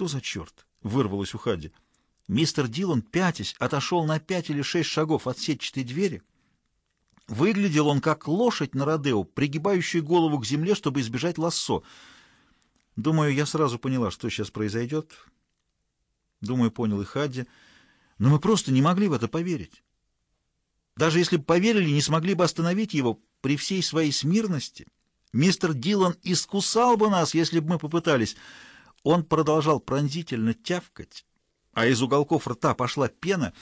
«Что за черт?» — вырвалось у Хадди. Мистер Дилан, пятясь, отошел на пять или шесть шагов от сетчатой двери. Выглядел он как лошадь на Родео, пригибающая голову к земле, чтобы избежать лассо. Думаю, я сразу поняла, что сейчас произойдет. Думаю, понял и Хадди. Но мы просто не могли в это поверить. Даже если бы поверили, не смогли бы остановить его при всей своей смирности. Мистер Дилан искусал бы нас, если бы мы попытались. Он продолжал пронзительно тявкать, а из уголков рта пошла пена,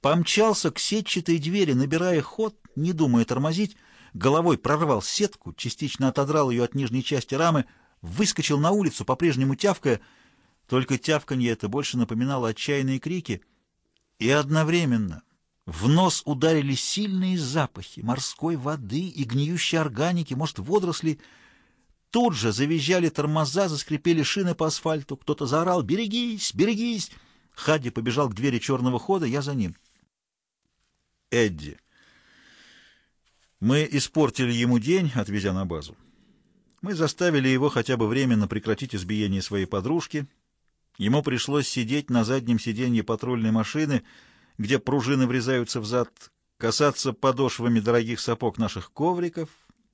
помчался к сетчатой двери, набирая ход, не думая тормозить, головой прорвал сетку, частично отодрал ее от нижней части рамы, выскочил на улицу, по-прежнему тявкая, только тявканье это больше напоминало отчаянные крики, и одновременно в нос ударили сильные запахи морской воды и гниющей органики, может, водорослей. Тут же завизжали тормоза, заскрипели шины по асфальту, кто-то заорал «Берегись! Берегись!» Хадди побежал к двери черного хода, я за ним. Эдди. Мы испортили ему день, отвезя на базу. Мы заставили его хотя бы временно прекратить избиение своей подружки. Ему пришлось сидеть на заднем сиденье патрульной машины, где пружины врезаются в зад, касаться подошвами дорогих сапог наших ковриков,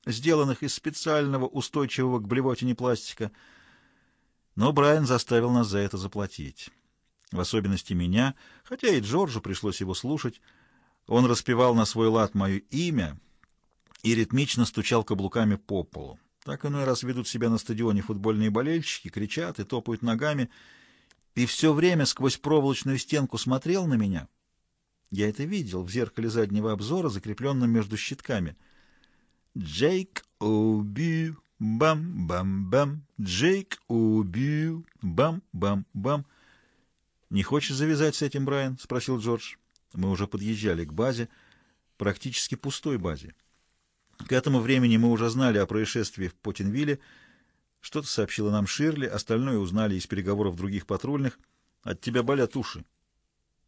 сделанных из специального устойчивого к блевотине пластика. Но Брайан заставил нас за это заплатить. В особенности меня, хотя и Джорджу пришлось его слушать. Он распевал на свой лад мое имя и ритмично стучал каблуками по полу. Так иной раз ведут себя на стадионе футбольные болельщики, кричат и топают ногами, и все время сквозь проволочную стенку смотрел на меня. Я это видел в зеркале заднего обзора, закрепленном между щитками. «Джейк убью, бам-бам-бам, Джейк убью, бам-бам-бам». «Не хочешь завязать с этим, Брайан?» — спросил Джордж. Мы уже подъезжали к базе, практически пустой базе. К этому времени мы уже знали о происшествии в Потинвилле. Что-то сообщила нам Ширли, остальное узнали из переговоров других патрульных. От тебя болят уши.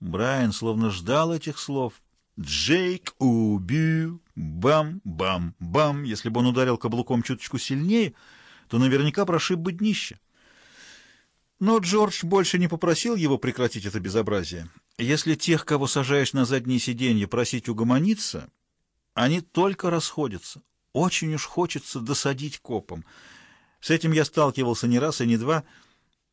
Брайан словно ждал этих слов. «Джейк убью! Бам-бам-бам!» Если бы он ударил каблуком чуточку сильнее, то наверняка прошиб бы днище. Но Джордж больше не попросил его прекратить это безобразие. Если тех, кого сажаешь на заднее сиденье, просить угомониться, они только расходятся. Очень уж хочется досадить копом. С этим я сталкивался не раз и не два,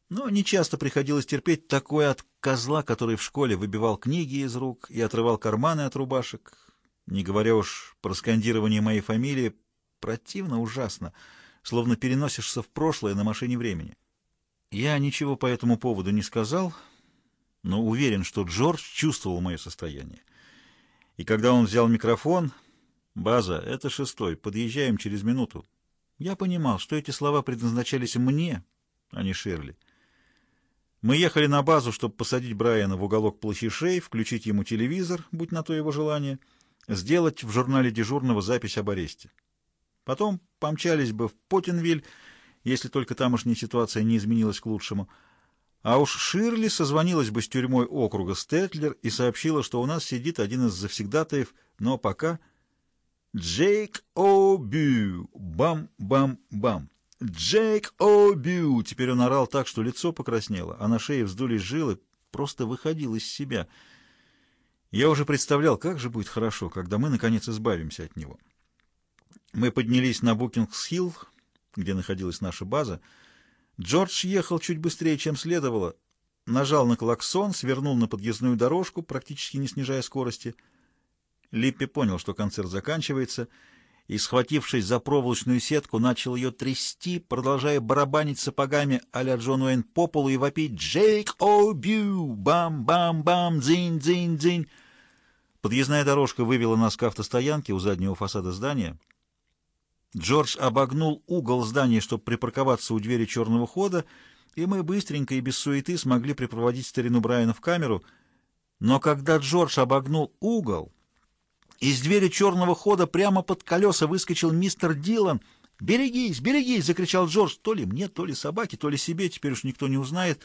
но не часто приходилось терпеть такое от козла, который в школе выбивал книги из рук и отрывал карманы от рубашек. Не говоря уж про скандирование моей фамилии, противно ужасно, словно переносишься в прошлое на машине времени. Я ничего по этому поводу не сказал, но уверен, что Джордж чувствовал мое состояние. И когда он взял микрофон, «База, это шестой, подъезжаем через минуту», я понимал, что эти слова предназначались мне, а не Шерли. Мы ехали на базу, чтобы посадить Брайана в уголок площадей, включить ему телевизор, будь на то его желание, сделать в журнале дежурного запись об аресте. Потом помчались бы в Потенвиль, если только тамошняя ситуация не изменилась к лучшему. А уж Ширли созвонилась бы с тюрьмой округа Стэтлер и сообщила, что у нас сидит один из завсегдатаев, но пока... «Джейк О'Бю! Бам-бам-бам!» «Джейк О'Бю!» Теперь он орал так, что лицо покраснело, а на шее вздулись жилы, просто выходил из себя. Я уже представлял, как же будет хорошо, когда мы, наконец, избавимся от него. Мы поднялись на Букингс-Хилл, где находилась наша база. Джордж ехал чуть быстрее, чем следовало, нажал на клаксон, свернул на подъездную дорожку, практически не снижая скорости. Липпи понял, что концерт заканчивается, и, схватившись за проволочную сетку, начал ее трясти, продолжая барабанить сапогами а-ля Джон Уэйн по полу и вопить «Джейк О'Бью! Бам-бам-бам! Дзинь-дзинь-дзинь!» Подъездная дорожка вывела нас к автостоянке у заднего фасада здания — Джордж обогнул угол здания, чтобы припарковаться у двери черного хода, и мы быстренько и без суеты смогли припроводить старину Брайана в камеру. Но когда Джордж обогнул угол, из двери черного хода прямо под колеса выскочил мистер Дилан. «Берегись, берегись!» — закричал Джордж. То ли мне, то ли собаке, то ли себе, теперь уж никто не узнает.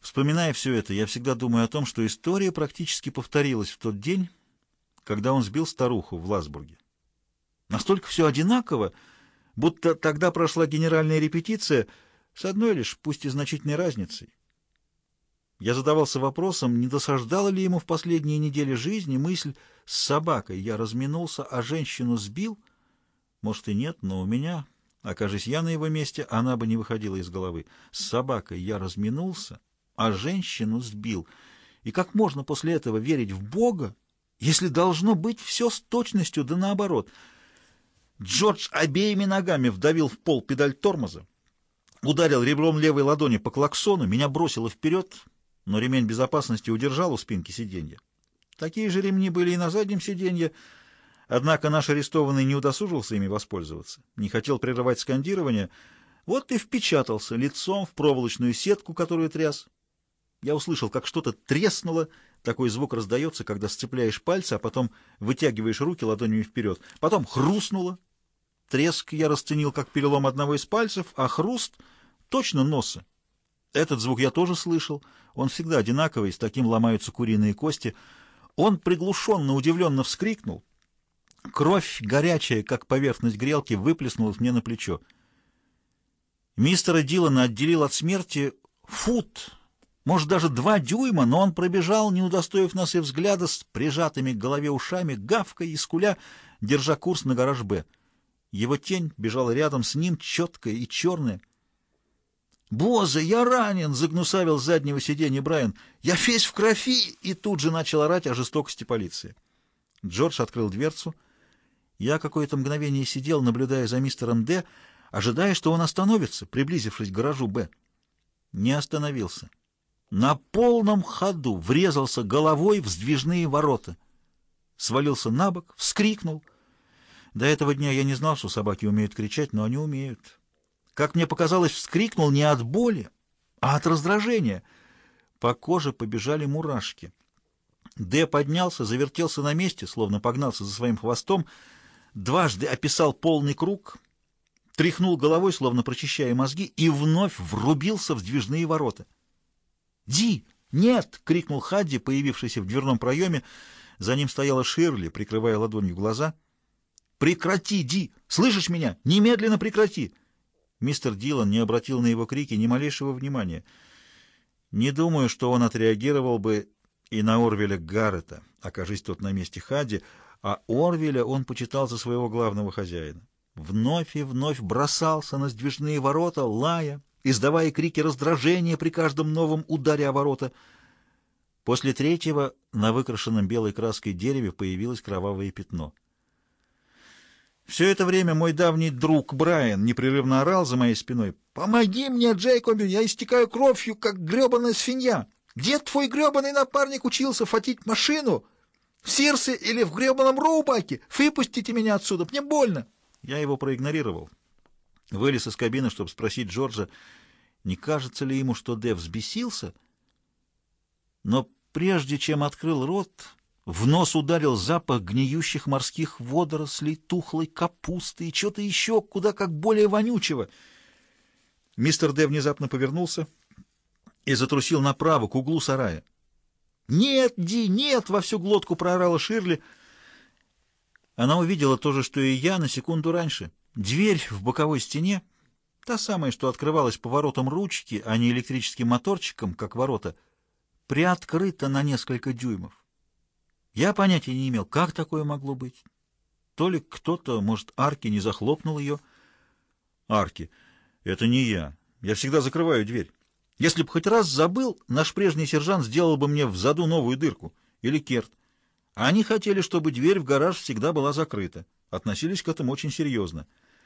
Вспоминая все это, я всегда думаю о том, что история практически повторилась в тот день, когда он сбил старуху в Ласбурге. Настолько все одинаково, будто тогда прошла генеральная репетиция, С одной лишь, пусть и значительной разницей. Я задавался вопросом, не досаждала ли ему в последние недели жизни мысль с собакой. Я разминулся, а женщину сбил. Может и нет, но у меня, окажись я на его месте, она бы не выходила из головы. С собакой я разминулся, а женщину сбил. И как можно после этого верить в Бога, если должно быть все с точностью да наоборот? Джордж обеими ногами вдавил в пол педаль тормоза, ударил ребром левой ладони по клаксону, меня бросило вперед — но ремень безопасности удержал у спинки сиденья. Такие же ремни были и на заднем сиденье, однако наш арестованный не удосужился ими воспользоваться, не хотел прерывать скандирование, вот и впечатался лицом в проволочную сетку, которую тряс. Я услышал, как что-то треснуло, такой звук раздается, когда сцепляешь пальцы, а потом вытягиваешь руки ладонями вперед. Потом хрустнуло. Треск я расценил как перелом одного из пальцев, а хруст — точно носа. Этот звук я тоже слышал. Он всегда одинаковый, с таким ломаются куриные кости. Он приглушенно, удивленно вскрикнул. Кровь, горячая, как поверхность грелки, выплеснулась мне на плечо. Мистера Дилана отделил от смерти фут, может, даже два дюйма, но он пробежал, не удостоив нас и взгляда, с прижатыми к голове ушами, гавкой и скуля, держа курс на гараж «Б». Его тень бежала рядом с ним, четкая и черная. «Боза, я ранен!» — загнусавил с заднего сиденья Брайан. «Я весь в крови!» И тут же начал орать о жестокости полиции. Джордж открыл дверцу. Я какое-то мгновение сидел, наблюдая за мистером Д., ожидая, что он остановится, приблизившись к гаражу Б. Не остановился. На полном ходу врезался головой в сдвижные ворота. Свалился на бок, вскрикнул. До этого дня я не знал, что собаки умеют кричать, но они умеют как мне показалось, вскрикнул не от боли, а от раздражения. По коже побежали мурашки. Д поднялся, завертелся на месте, словно погнался за своим хвостом, дважды описал полный круг, тряхнул головой, словно прочищая мозги, и вновь врубился в сдвижные ворота. «Ди! Нет!» — крикнул Хадди, появившийся в дверном проеме. За ним стояла Ширли, прикрывая ладонью глаза. «Прекрати, Ди! Слышишь меня? Немедленно прекрати!» Мистер Дилан не обратил на его крики ни малейшего внимания. Не думаю, что он отреагировал бы и на Орвеля Гаррета, окажись тот на месте Хадди, а Орвеля он почитал за своего главного хозяина. Вновь и вновь бросался на сдвижные ворота, лая, издавая крики раздражения при каждом новом ударе о ворота. После третьего на выкрашенном белой краской дереве появилось кровавое пятно — все это время мой давний друг Брайан непрерывно орал за моей спиной. «Помоги мне, Джейкоби, я истекаю кровью, как гребаная свинья! Где твой гребаный напарник учился фатить машину? В Сирсе или в гребаном Роубаке? Выпустите меня отсюда, мне больно!» Я его проигнорировал. Вылез из кабины, чтобы спросить Джорджа, не кажется ли ему, что Дэв взбесился. Но прежде чем открыл рот, в нос ударил запах гниющих морских водорослей, тухлой капусты и чего-то еще куда как более вонючего. Мистер Д внезапно повернулся и затрусил направо, к углу сарая. «Нет, Ди, нет!» — во всю глотку проорала Ширли. Она увидела то же, что и я, на секунду раньше. Дверь в боковой стене, та самая, что открывалась поворотом ручки, а не электрическим моторчиком, как ворота, приоткрыта на несколько дюймов. Я понятия не имел, как такое могло быть. То ли кто-то, может, Арки не захлопнул ее. Арки, это не я. Я всегда закрываю дверь. Если бы хоть раз забыл, наш прежний сержант сделал бы мне в заду новую дырку. Или Керт. Они хотели, чтобы дверь в гараж всегда была закрыта. Относились к этому очень серьезно.